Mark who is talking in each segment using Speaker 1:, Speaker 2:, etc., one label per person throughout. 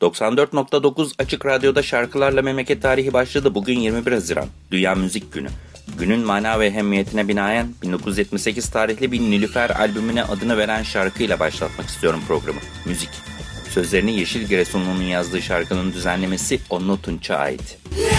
Speaker 1: 94.9 Açık Radyo'da şarkılarla memleket tarihi başladı. Bugün 21 Haziran. Dünya Müzik Günü. Günün mana ve ehemmiyetine binaen 1978 tarihli bir Nilüfer albümüne adını veren şarkıyla başlatmak istiyorum programı. Müzik. Sözlerini Yeşil Giresunlu'nun yazdığı şarkının düzenlemesi Onno Tunç'a ait. Yeah!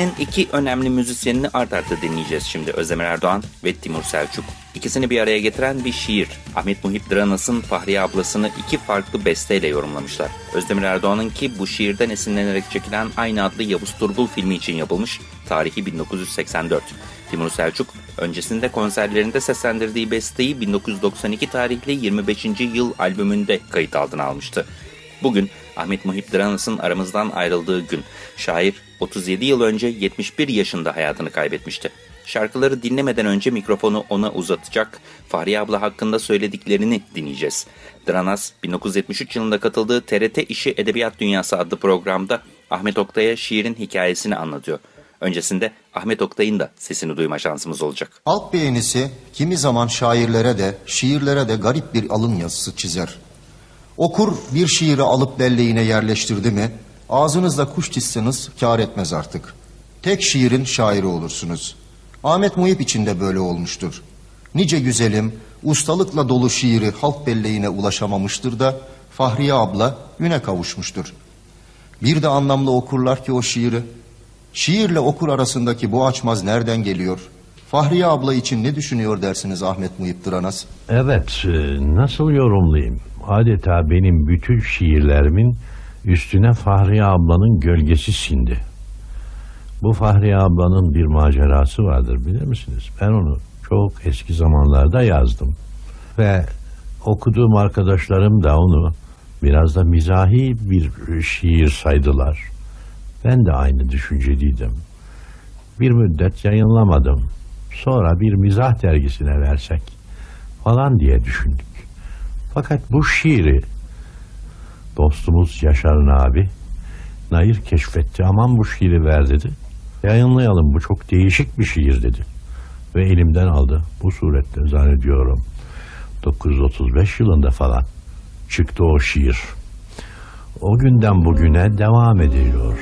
Speaker 1: Türkiye'nin iki önemli müzisyenini art arda dinleyeceğiz şimdi Özdemir Erdoğan ve Timur Selçuk. İkisini bir araya getiren bir şiir. Ahmet Muhip Dranas'ın Fahriye ablasını iki farklı besteyle yorumlamışlar. Özdemir Erdoğan'ın ki bu şiirden esinlenerek çekilen aynı adlı Yavuz Turgul filmi için yapılmış. Tarihi 1984. Timur Selçuk öncesinde konserlerinde seslendirdiği besteyi 1992 tarihli 25. yıl albümünde kayıt altına almıştı. Bugün Ahmet Muhip Dranas'ın aramızdan ayrıldığı gün. Şair 37 yıl önce 71 yaşında hayatını kaybetmişti. Şarkıları dinlemeden önce mikrofonu ona uzatacak, Fahriye abla hakkında söylediklerini dinleyeceğiz. Dranas, 1973 yılında katıldığı TRT İşi Edebiyat Dünyası adlı programda Ahmet Oktay'a şiirin hikayesini anlatıyor. Öncesinde Ahmet Oktay'ın da sesini duyma şansımız olacak.
Speaker 2: Halk beğenisi kimi zaman şairlere de, şiirlere de garip bir alın yazısı çizer. Okur bir şiiri alıp belleğine yerleştirdi mi, ağzınızla kuş çizseniz kar etmez artık. Tek şiirin şairi olursunuz. Ahmet Muhip için de böyle olmuştur. Nice güzelim, ustalıkla dolu şiiri halk belleğine ulaşamamıştır da Fahriye abla üne kavuşmuştur. Bir de anlamlı okurlar ki o şiiri. Şiirle okur arasındaki bu açmaz nereden geliyor? Fahriye abla için ne düşünüyor dersiniz Ahmet Muhip Dıranas?
Speaker 3: Evet, e, nasıl yorumlayayım? adeta benim bütün şiirlerimin üstüne Fahriye ablanın gölgesi sindi. Bu Fahriye ablanın bir macerası vardır bilir misiniz? Ben onu çok eski zamanlarda yazdım. Ve okuduğum arkadaşlarım da onu biraz da mizahi bir şiir saydılar. Ben de aynı düşünceliydim. Bir müddet yayınlamadım. Sonra bir mizah dergisine versek falan diye düşündük. Fakat bu şiiri dostumuz Yaşar abi Nair keşfetti. Aman bu şiiri ver dedi. Yayınlayalım bu çok değişik bir şiir dedi. Ve elimden aldı. Bu surette zannediyorum 935 yılında falan çıktı o şiir. O günden bugüne devam ediliyor.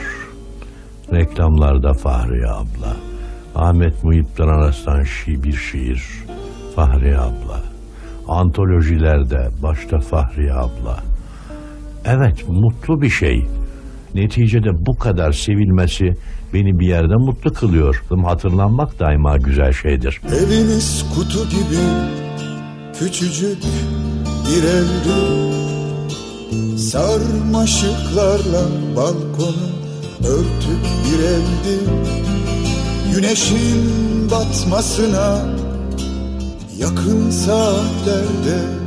Speaker 3: Reklamlarda Fahriye abla. Ahmet Muhittin Aras'tan şi bir şiir. Fahriye abla antolojilerde başta Fahriye abla, Evet mutlu bir şey. Neticede bu kadar sevilmesi beni bir yerde mutlu kılıyor. Hatırlanmak daima güzel şeydir.
Speaker 4: Eviniz kutu gibi küçücük bir evdi Sarmaşıklarla balkonu örtük bir evdi Güneşin batmasına yakın saatlerde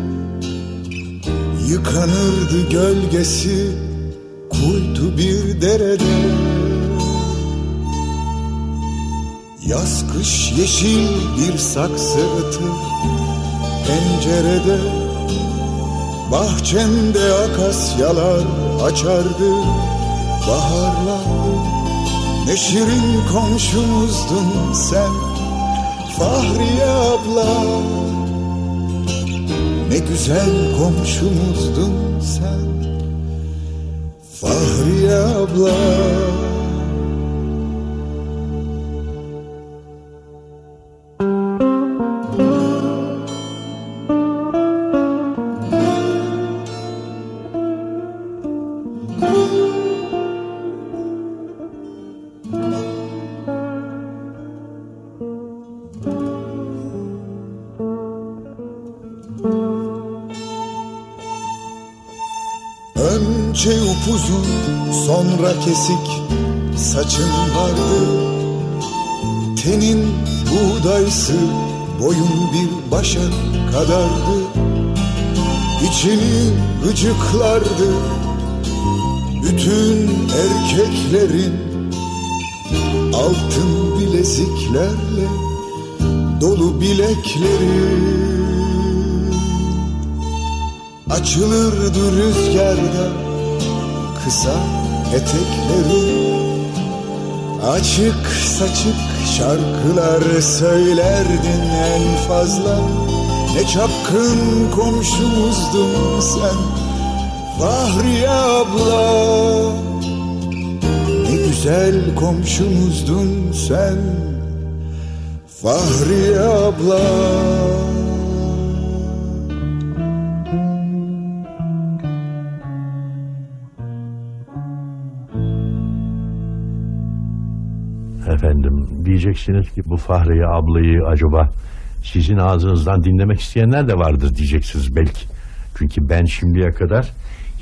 Speaker 4: Yıkanırdı gölgesi kuytu bir derede. Yaz kış yeşil bir saksı ıtır pencerede. Bahçemde akasyalar açardı baharlar. Ne şirin komşumuzdun sen Fahriye abla Ne güzel komşumuzdun sen. Fahriye abla kesik saçın vardı. Tenin buğdaysı boyun bir başa kadardı. İçini gıcıklardı bütün erkeklerin. Altın bileziklerle dolu bilekleri. Açılırdı rüzgarda kısa etekleri Açık saçık şarkılar söylerdin en fazla. Ne çapkın komşumuzdun sen Fahriye abla. Ne güzel komşumuzdun sen Fahriye abla
Speaker 3: Efendim diyeceksiniz ki bu Fahriye ablayı acaba sizin ağzınızdan dinlemek isteyenler de vardır diyeceksiniz belki. Çünkü ben şimdiye kadar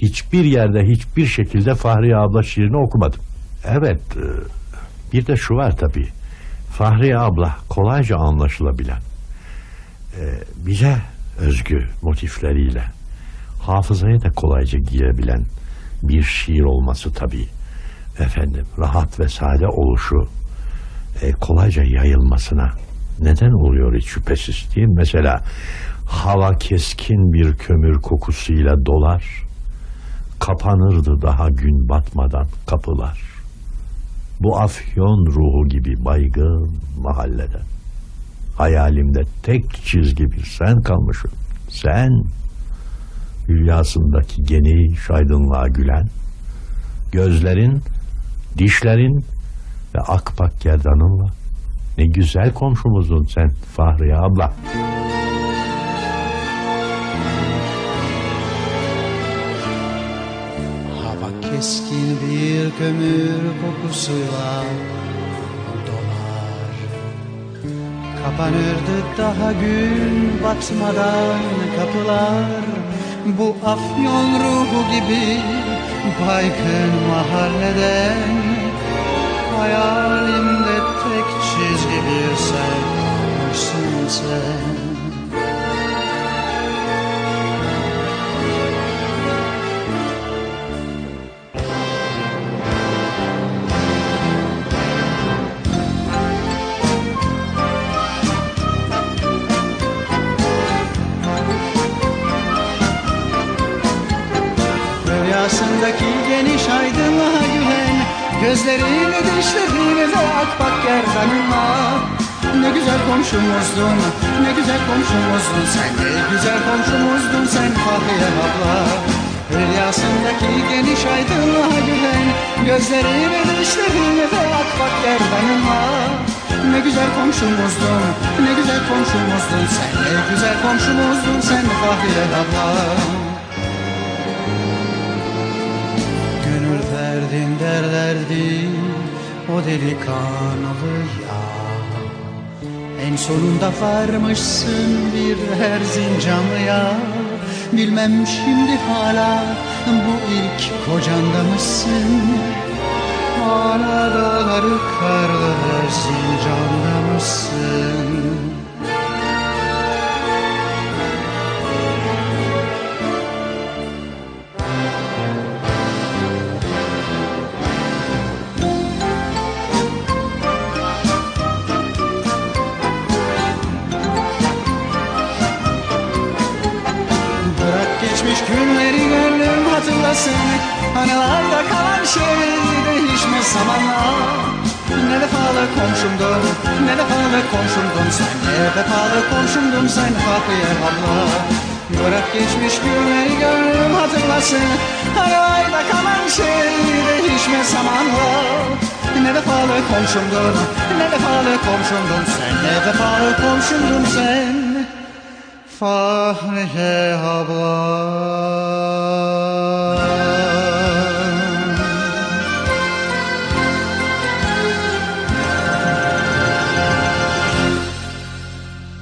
Speaker 3: hiçbir yerde hiçbir şekilde Fahriye abla şiirini okumadım. Evet e, bir de şu var tabii. Fahriye abla kolayca anlaşılabilen e, bize özgü motifleriyle hafızaya da kolayca girebilen bir şiir olması tabii. Efendim rahat ve sade oluşu e, kolayca yayılmasına neden oluyor hiç şüphesiz değil? Mesela hava keskin bir kömür kokusuyla dolar, kapanırdı daha gün batmadan kapılar. Bu afyon ruhu gibi baygın mahallede. Hayalimde tek çizgi bir sen kalmışsın. Sen, hülyasındaki geniş aydınlığa gülen, gözlerin, dişlerin ve akpak gerdanınla ne güzel komşumuzdun sen Fahriye abla.
Speaker 5: Hava keskin bir kömür kokusuyla dolar. Kapanırdı daha gün batmadan kapılar. Bu afyon ruhu gibi baygın mahalleden Hayalimde tek çizgi bir sen kalmışsın sen. Rüyasındaki geniş aydınlığa Gözlerini dişlerini ve akbak gerdanınla Ne güzel komşumuzdun, ne güzel komşumuzdun Sen ne güzel komşumuzdun sen Fahriye abla. Rüyasındaki geniş aydınlığa güven Gözlerini dişlerini ve akbak gerdanınla ne güzel komşumuzdun, ne güzel komşumuzdun Sen ne güzel komşumuzdun sen Fahriye abla geldin derlerdi o delikanlı ya. En sonunda varmışsın bir her zincanlıya Bilmem şimdi hala bu ilk kocanda mısın? Hala dağları karları zincanda mısın komşumdun sen Ne defalı komşumdun sen Fahriye abla Bırak geçmiş günleri gönlüm hatırlasın Anılarda kalan şeyleri değişmez zamanla ne defalı komşumdun, ne defalı komşumdun sen, ne defalı komşumdun sen. Fahriye abla.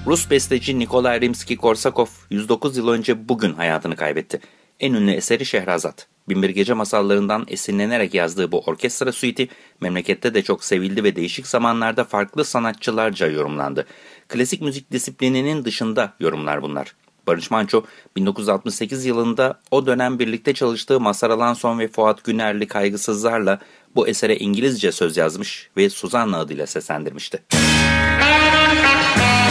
Speaker 1: Rus besteci Nikolay Rimski-Korsakov 109 yıl önce bugün hayatını kaybetti. En ünlü eseri Şehrazat. Binbir Gece masallarından esinlenerek yazdığı bu orkestra suiti memlekette de çok sevildi ve değişik zamanlarda farklı sanatçılarca yorumlandı. Klasik müzik disiplininin dışında yorumlar bunlar. Barış Manço 1968 yılında o dönem birlikte çalıştığı Mazhar Alanson ve Fuat Günerli Kaygısızlarla bu esere İngilizce söz yazmış ve Suzanna adıyla seslendirmişti.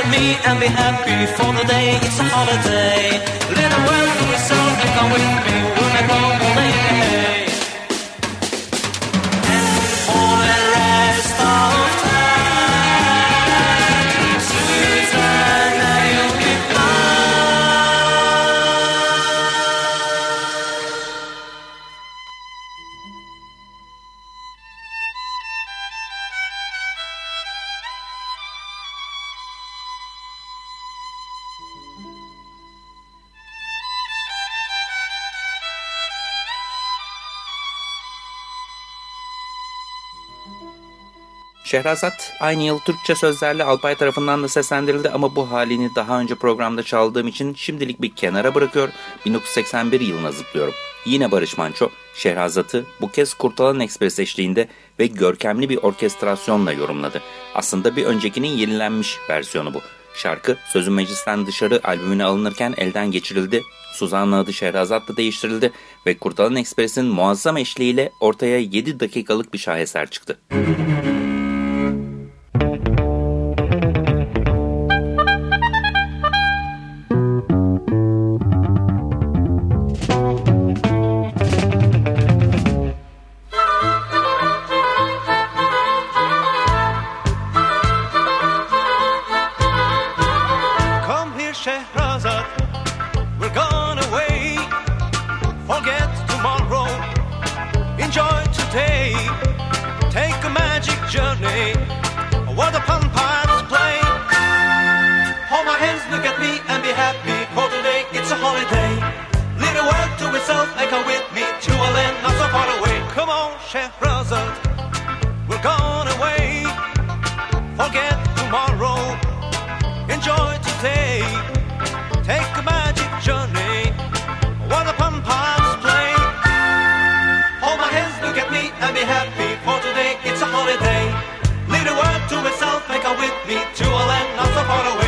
Speaker 6: at me, and be happy for the day. It's a holiday. Little world to yourself, and come with me.
Speaker 1: Şehrazat aynı yıl Türkçe sözlerle Alpay tarafından da seslendirildi ama bu halini daha önce programda çaldığım için şimdilik bir kenara bırakıyor. 1981 yılına zıplıyorum. Yine Barış Manço, Şehrazat'ı bu kez Kurtalan Ekspres eşliğinde ve görkemli bir orkestrasyonla yorumladı. Aslında bir öncekinin yenilenmiş versiyonu bu. Şarkı Sözün Meclisten Dışarı albümüne alınırken elden geçirildi. Suzan'la adı Şehrazat da değiştirildi ve Kurtalan Ekspres'in muazzam eşliğiyle ortaya 7 dakikalık bir şaheser çıktı.
Speaker 6: Come world to and come with me to a land not so far away. Come on, Shahrazad. We're gone away. Forget tomorrow. Enjoy today. Take a magic journey. What a fun parts play. Hold my hands, look at me, and be happy for today. It's a holiday. Lead a word to myself and come with me to a land not so far away.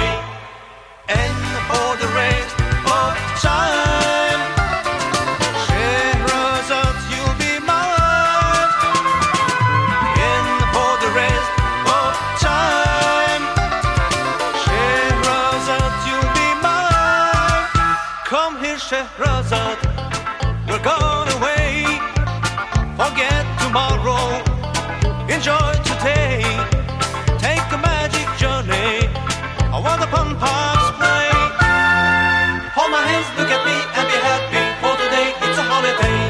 Speaker 6: Shehrazad. We're gone away. Forget tomorrow. Enjoy today. Take a magic journey. While the fun parks play. Hold my hands, look at me, and be happy. For today, it's a holiday.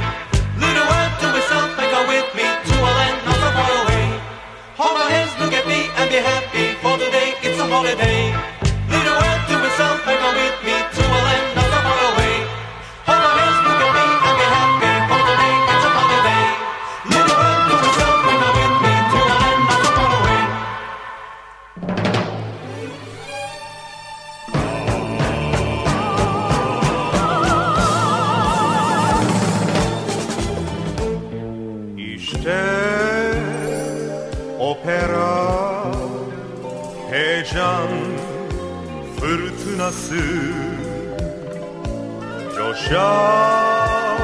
Speaker 6: Little word to yourself and go with me to a land not so far away. Hold my hands, look at me, and be happy. For today, it's a holiday.
Speaker 7: Fırtınası coşar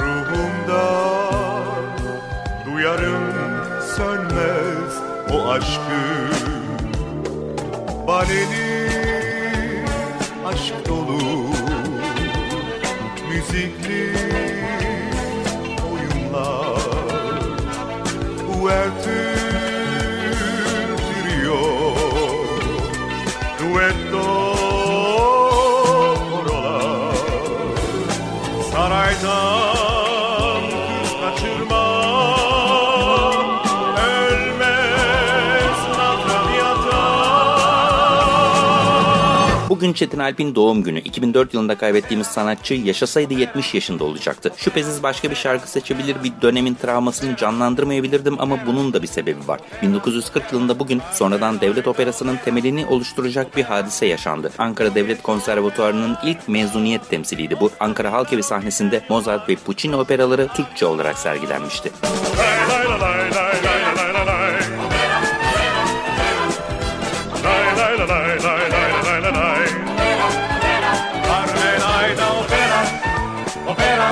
Speaker 7: ruhumda? Duyarım sönmez o aşkı. Baleli aşk dolu müzikli sarayda
Speaker 1: Bugün Çetin Alp'in doğum günü. 2004 yılında kaybettiğimiz sanatçı yaşasaydı 70 yaşında olacaktı. Şüphesiz başka bir şarkı seçebilir, bir dönemin travmasını canlandırmayabilirdim ama bunun da bir sebebi var. 1940 yılında bugün sonradan devlet operasının temelini oluşturacak bir hadise yaşandı. Ankara Devlet Konservatuarı'nın ilk mezuniyet temsiliydi bu. Ankara Halkevi sahnesinde Mozart ve Puccini operaları Türkçe olarak sergilenmişti.
Speaker 7: Carmenayda opera.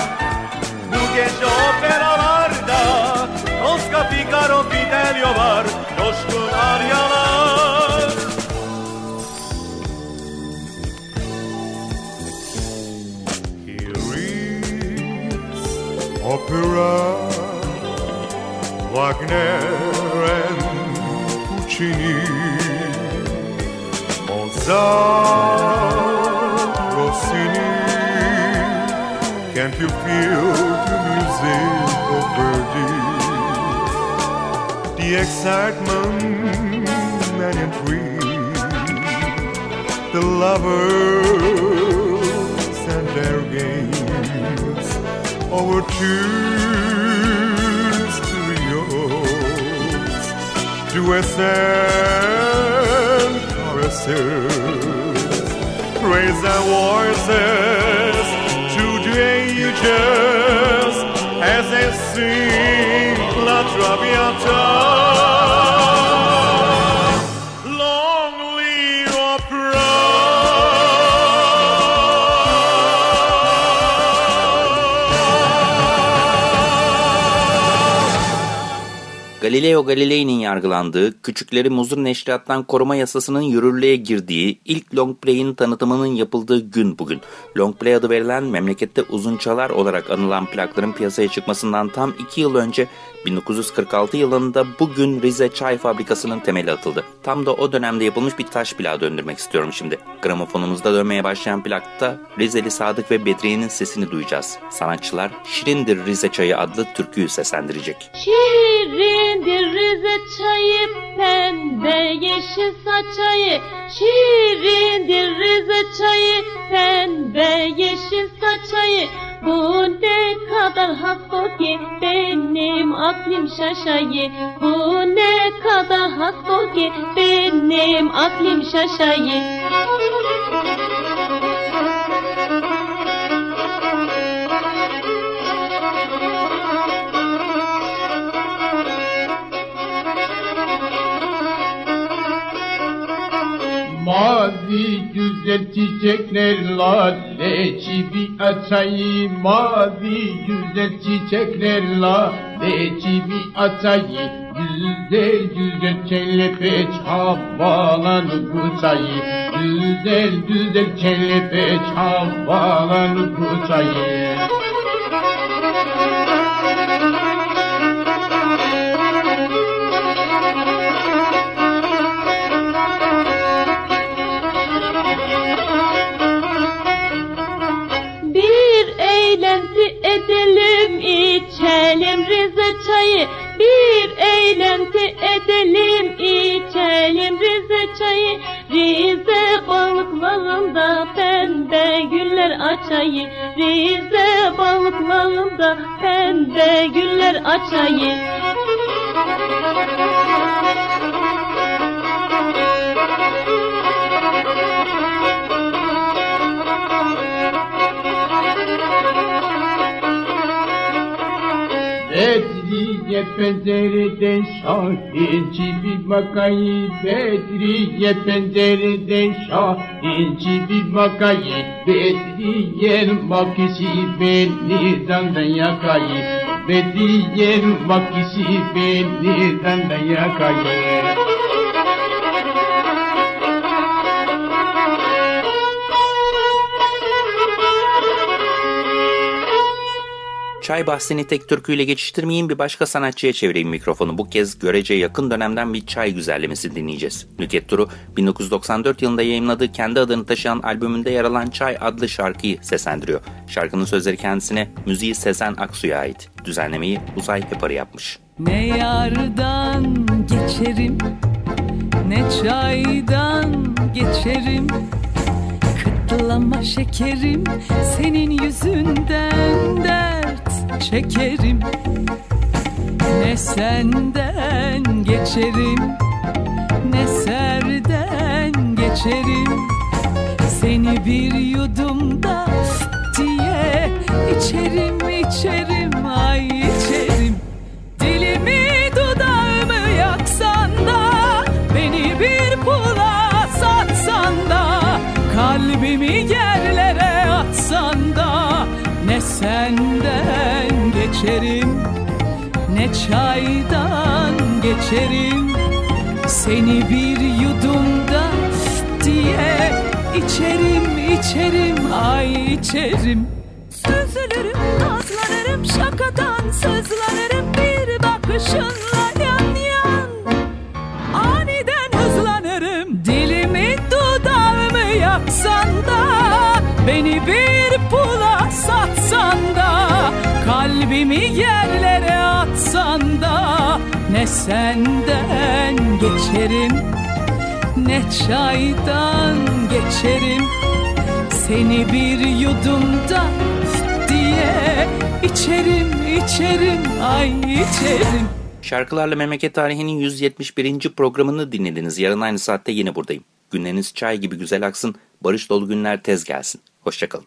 Speaker 7: Bu gece operalarda Tosca, Figaro, Fidelio var Coşkun aryalar Here is opera Wagner and Puccini Mozart, Can't you feel the music of Verdi The excitement and intrigue. The lovers and their games. Overtures to yours. Duets and choruses Raise their voices ages As they sing La Traviata
Speaker 1: Galileo Galilei'nin yargılandığı, küçükleri muzur neşriyattan koruma yasasının yürürlüğe girdiği, ilk long play'in tanıtımının yapıldığı gün bugün. Long play adı verilen memlekette uzunçalar olarak anılan plakların piyasaya çıkmasından tam 2 yıl önce 1946 yılında bugün Rize Çay Fabrikası'nın temeli atıldı. Tam da o dönemde yapılmış bir taş plağı döndürmek istiyorum şimdi. Gramofonumuzda dönmeye başlayan plakta Rizeli Sadık ve Bedriye'nin sesini duyacağız. Sanatçılar Şirindir Rize Çayı adlı türküyü seslendirecek.
Speaker 8: Şirindir Rize çayı, pembe yeşil saçayı. Şirindir Rize çayı, pembe yeşil saçayı. Bu ne kadar has ki benim aklım şaşayı. Bu ne kadar has ki benim aklım şaşayı.
Speaker 9: Mavi güzel çiçekler laleci bir açayı Mavi güzel çiçekler laleci bir açayı Güzel güzel kellepeç havalanıp uçayı Güzel güzel kellepeç havalanıp Yiyelim içelim
Speaker 8: Rize çayı. Bir eğlenti edelim içelim Rize çayı. Rize balıklarında pembe güller açayı Rize balıklarında pembe güller açayı
Speaker 9: pencereden şahinci bir bakayı Bedriye pencereden şahinci bir bakayı Bedriye makisi beni dandan yakayı Bedriye makisi beni dandan yakayı
Speaker 1: Çay bahsini tek türküyle geçiştirmeyeyim bir başka sanatçıya çevireyim mikrofonu. Bu kez görece yakın dönemden bir çay güzellemesi dinleyeceğiz. Nükhet Turu 1994 yılında yayınladığı kendi adını taşıyan albümünde yer alan Çay adlı şarkıyı seslendiriyor. Şarkının sözleri kendisine, müziği Sezen Aksu'ya ait. Düzenlemeyi Uzay Heparı yapmış.
Speaker 10: Ne yardan geçerim ne çaydan geçerim Kıtlama şekerim senin yüzünden dert çekerim. Ne senden geçerim ne serden geçerim. Seni bir yudumda diye içerim içerim. Ay geçerim. Ne çaydan geçerim. Seni bir yudumda diye içerim içerim. Ay içerim. Süzülürüm, nazlanırım, şakadan sızlanırım. Bir bakışınla yan yan. Aniden hızlanırım, dilimi dudağımı yaksan da, beni bir kalbimi yerlere atsan da, ne senden geçerim, ne çaydan geçerim. Seni bir yudumda diye içerim içerim ay içerim.
Speaker 1: Şarkılarla Memleket Tarihi'nin 171. programını dinlediniz. Yarın aynı saatte yine buradayım. Günleriniz çay gibi güzel aksın, barış dolu günler tez gelsin. Hoşçakalın.